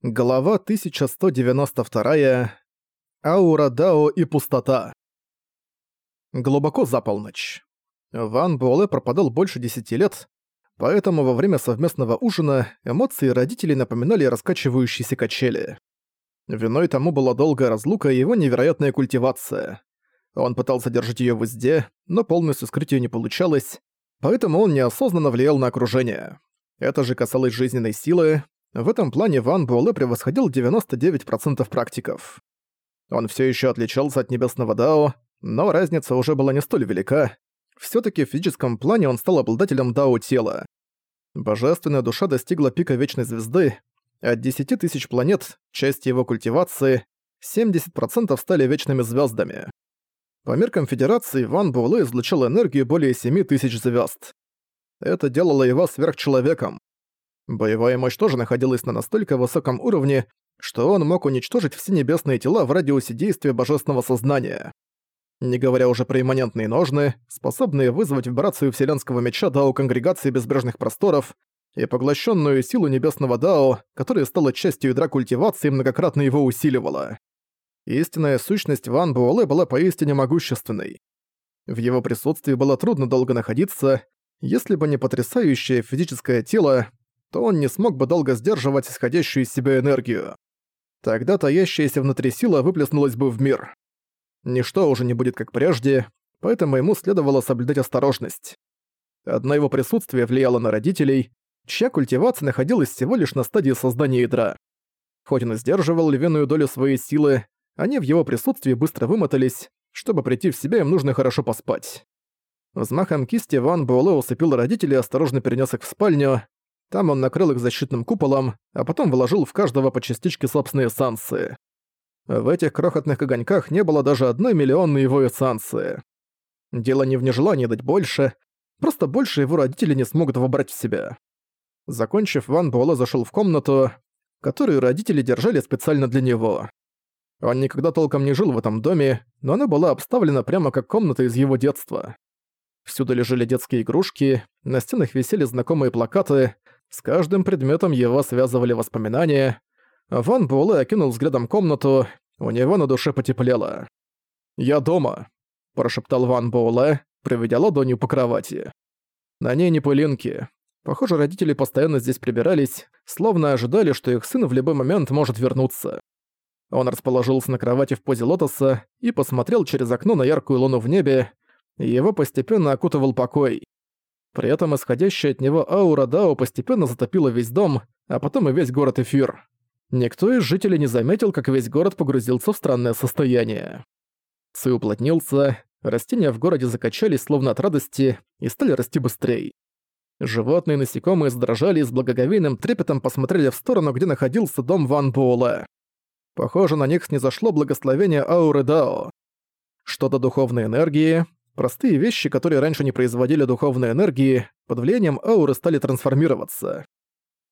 Глава 1192. Аура Дао и пустота. Глубоко за полночь. Ван Буэлэ пропадал больше десяти лет, поэтому во время совместного ужина эмоции родителей напоминали раскачивающиеся качели. Виной тому была долгая разлука и его невероятная культивация. Он пытался держать её в узде, но полностью скрыть её не получалось, поэтому он неосознанно влиял на окружение. Это же касалось жизненной силы, в этом плане Ван Буэлэ превосходил 99% практиков. Он все еще отличался от Небесного Дао, но разница уже была не столь велика. все таки в физическом плане он стал обладателем Дао тела. Божественная душа достигла пика Вечной Звезды. От 10 тысяч планет, части его культивации, 70% стали Вечными Звездами. По меркам Федерации, Ван Буэлэ излучал энергию более 7 тысяч звезд. Это делало его сверхчеловеком. Боевая мощь тоже находилась на настолько высоком уровне, что он мог уничтожить все небесные тела в радиусе действия божественного сознания. Не говоря уже про имманентные ножны, способные вызвать вибрацию вселенского меча Дао Конгрегации Безбрежных Просторов и поглощенную силу небесного Дао, которая стала частью ядра культивации и многократно его усиливала. Истинная сущность Ван Буэлэ была поистине могущественной. В его присутствии было трудно долго находиться, если бы не потрясающее физическое тело, то он не смог бы долго сдерживать исходящую из себя энергию. Тогда таящаяся внутри сила выплеснулась бы в мир. Ничто уже не будет как прежде, поэтому ему следовало соблюдать осторожность. Одно его присутствие влияло на родителей, чья культивация находилась всего лишь на стадии создания ядра. Хоть он и сдерживал львиную долю своей силы, они в его присутствии быстро вымотались, чтобы прийти в себя им нужно хорошо поспать. Взмахом кисти Ван Буэлэ усыпил родителей и осторожно перенес их в спальню, там он накрыл их защитным куполом, а потом вложил в каждого по частичке собственной эссанции. В этих крохотных огоньках не было даже одной миллионной его эссанции. Дело не в нежелании дать больше, просто больше его родители не смогут вобрать в себя. Закончив, Ван Буэлэ зашел в комнату, которую родители держали специально для него. Он никогда толком не жил в этом доме, но она была обставлена прямо как комната из его детства. Всюду лежали детские игрушки, на стенах висели знакомые плакаты, с каждым предметом его связывали воспоминания. Ван Буэлэ окинул взглядом комнату, у него на душе потеплело. «Я дома», – прошептал Ван Буэлэ, проведя ладонью по кровати. На ней не пылинки. Похоже, родители постоянно здесь прибирались, словно ожидали, что их сын в любой момент может вернуться. Он расположился на кровати в позе лотоса и посмотрел через окно на яркую луну в небе, его постепенно окутывал покой. При этом исходящая от него аура Дао постепенно затопила весь дом, а потом и весь город Эфир. Никто из жителей не заметил, как весь город погрузился в странное состояние. Ци уплотнился, растения в городе закачались словно от радости и стали расти быстрее. Животные и насекомые задрожали и с благоговейным трепетом посмотрели в сторону, где находился дом Ван Буэлэ. Похоже, на них снизошло благословение ауры Дао. Что-то духовной энергии, Простые вещи, которые раньше не производили духовной энергии, под влиянием ауры стали трансформироваться.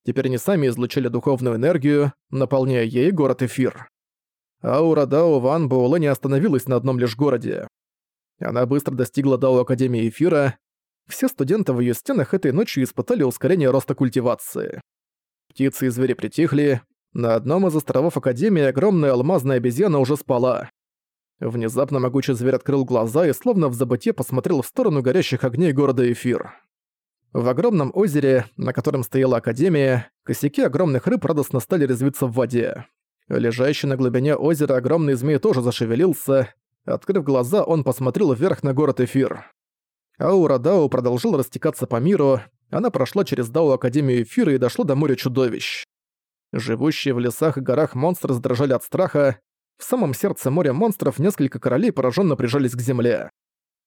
Теперь они сами излучили духовную энергию, наполняя ей город Эфир. Аура Дао Ван Буэлэ не остановилась на одном лишь городе. Она быстро достигла Дао Академии Эфира. Все студенты в ее стенах этой ночью испытали ускорение роста культивации. Птицы и звери притихли. На одном из островов Академии огромная алмазная обезьяна уже спала. Внезапно могучий зверь открыл глаза и словно в забытье посмотрел в сторону горящих огней города Эфир. В огромном озере, на котором стояла Академия, косяки огромных рыб радостно стали резвиться в воде. Лежащий на глубине озера огромный змей тоже зашевелился. Открыв глаза, он посмотрел вверх на город Эфир. Аура Дао продолжила растекаться по миру, она прошла через Дао Академию Эфира и дошла до моря чудовищ. Живущие в лесах и горах монстры задрожали от страха, в самом сердце моря монстров несколько королей пораженно прижались к земле.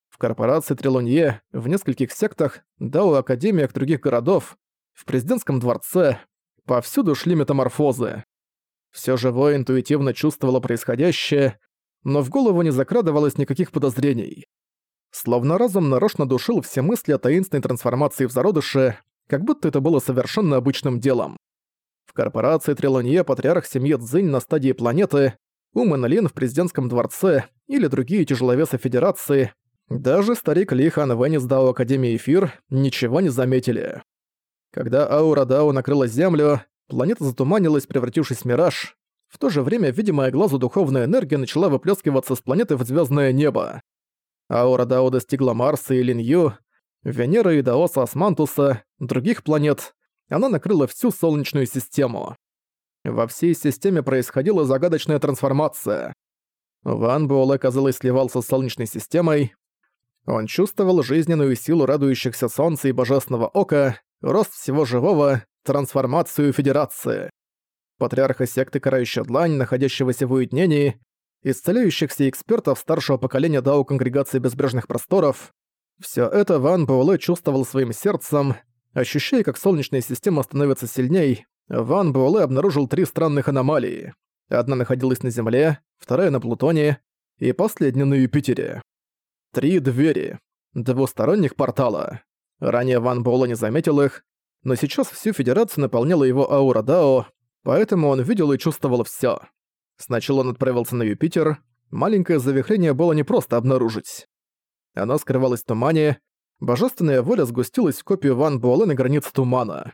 В корпорации Трилонье, в нескольких сектах, дао академиях других городов, в президентском дворце, повсюду шли метаморфозы. Всё живое интуитивно чувствовало происходящее, но в голову не закрадывалось никаких подозрений. Словно разум нарочно душил все мысли о таинственной трансформации в зародыше, как будто это было совершенно обычным делом. В корпорации Трилонье патриарх семьи Цзинь на стадии планеты Умэн Лин в президентском дворце или другие тяжеловесы Федерации, даже старик Ли Хан Вэнь из Дао Академии Эфир ничего не заметили. Когда аура Дао накрыла землю, планета затуманилась, превратившись в мираж. В то же время видимая глазу духовная энергия начала выплескиваться с планеты в звездное небо. Аура Дао достигла Марса и Линью, Венеры и Даоса Османтуса, других планет. Она накрыла всю Солнечную систему. Во всей системе происходила загадочная трансформация. Ван Буэлэ, казалось, сливался с Солнечной системой. Он чувствовал жизненную силу радующихся Солнца и Божественного Ока, рост всего живого, трансформацию Федерации. Патриарха секты Карающая Длань, находящегося в уединении, исцеляющихся экспертов старшего поколения Дао Конгрегации Безбрежных Просторов. Все это Ван Буэлэ чувствовал своим сердцем, ощущая, как Солнечная система становится сильней, Ван Буэлэ обнаружил три странных аномалии. Одна находилась на Земле, вторая на Плутоне и последняя на Юпитере. Три двери. Двусторонних портала. Ранее Ван Буэлэ не заметил их, но сейчас всю Федерацию наполняла его аура Дао, поэтому он видел и чувствовал всё. Сначала он отправился на Юпитер, маленькое завихрение было непросто обнаружить. Оно скрывалось в тумане, божественная воля сгустилась в копию Ван Буэлэ на границе тумана.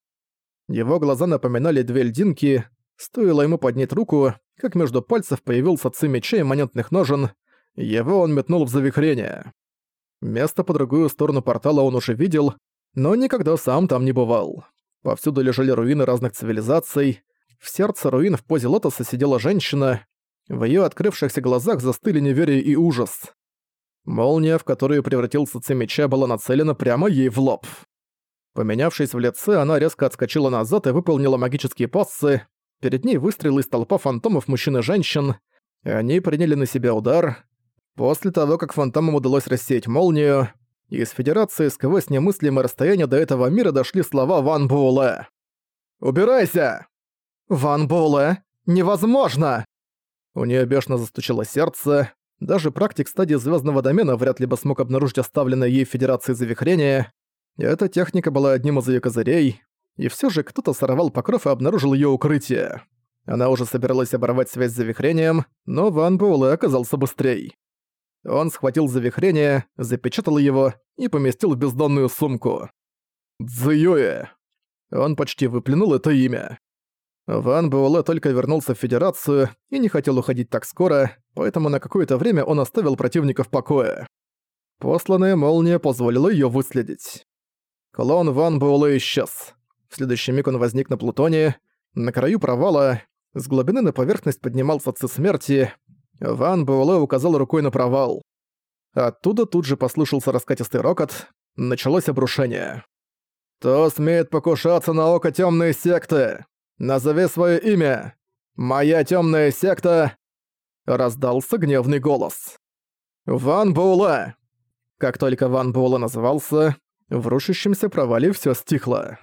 Его глаза напоминали две льдинки. Стоило ему поднять руку, как между пальцев появился ци меча и монетных ножен. Его он метнул в завихрение. Место по другую сторону портала он уже видел, но никогда сам там не бывал. Повсюду лежали руины разных цивилизаций. В сердце руин в позе лотоса сидела женщина. В её открывшихся глазах застыли неверие и ужас. Молния, в которую превратился ци меча, была нацелена прямо ей в лоб. Поменявшись в лице, она резко отскочила назад и выполнила магические пассы. Перед ней выстрелилась толпа фантомов мужчин и женщин. И они приняли на себя удар. После того, как фантомам удалось рассеять молнию, из Федерации сквозь немыслимое расстояние до этого мира дошли слова Ван Буэлэ. «Убирайся!» «Ван Буэлэ! Невозможно!» У нее бешено застучало сердце. Даже практик стадии звездного домена вряд ли бы смог обнаружить оставленное ей Федерацией завихрение. Эта техника была одним из её козырей, и всё же кто-то сорвал покров и обнаружил её укрытие. Она уже собиралась оборвать связь с завихрением, но Ван Буэлэ оказался быстрей. Он схватил завихрение, запечатал его и поместил в бездонную сумку. Цзюэ. Он почти выплюнул это имя. Ван Буэлэ только вернулся в Федерацию и не хотел уходить так скоро, поэтому на какое-то время он оставил противника в покое. Посланная молния позволила её выследить. Клон Ван Буэлэ исчез. В следующий миг он возник на Плутоне. На краю провала, с глубины на поверхность поднимался ци смерти. Ван Буэлэ указал рукой на провал. Оттуда тут же послышался раскатистый рокот. Началось обрушение. «Кто смеет покушаться на око темной секты? Назови свое имя! Моя темная секта!» Раздался гневный голос. «Ван Буэлэ!» Как только Ван Буэлэ назывался, в рушащемся провале всё стихло.